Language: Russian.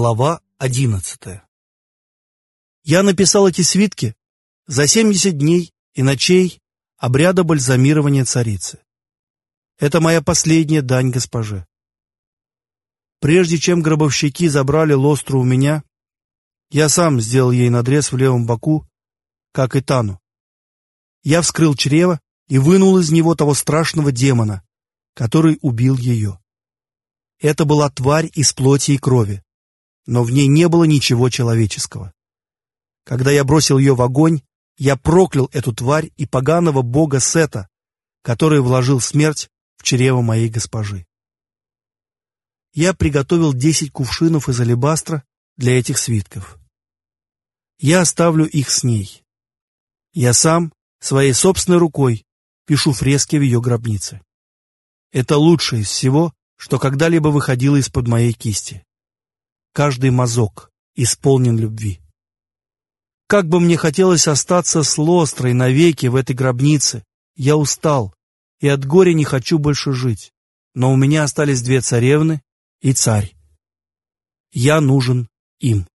Глава одиннадцатая Я написал эти свитки за семьдесят дней и ночей обряда бальзамирования царицы. Это моя последняя дань госпоже. Прежде чем гробовщики забрали лостру у меня, я сам сделал ей надрез в левом боку, как и Тану. Я вскрыл чрево и вынул из него того страшного демона, который убил ее. Это была тварь из плоти и крови, но в ней не было ничего человеческого. Когда я бросил ее в огонь, я проклял эту тварь и поганого бога Сета, который вложил смерть в чрево моей госпожи. Я приготовил десять кувшинов из алебастра для этих свитков. Я оставлю их с ней. Я сам, своей собственной рукой, пишу фрески в ее гробнице. Это лучшее из всего, что когда-либо выходило из-под моей кисти. Каждый мазок исполнен любви. Как бы мне хотелось остаться с Лострой навеки в этой гробнице, я устал и от горя не хочу больше жить, но у меня остались две царевны и царь. Я нужен им.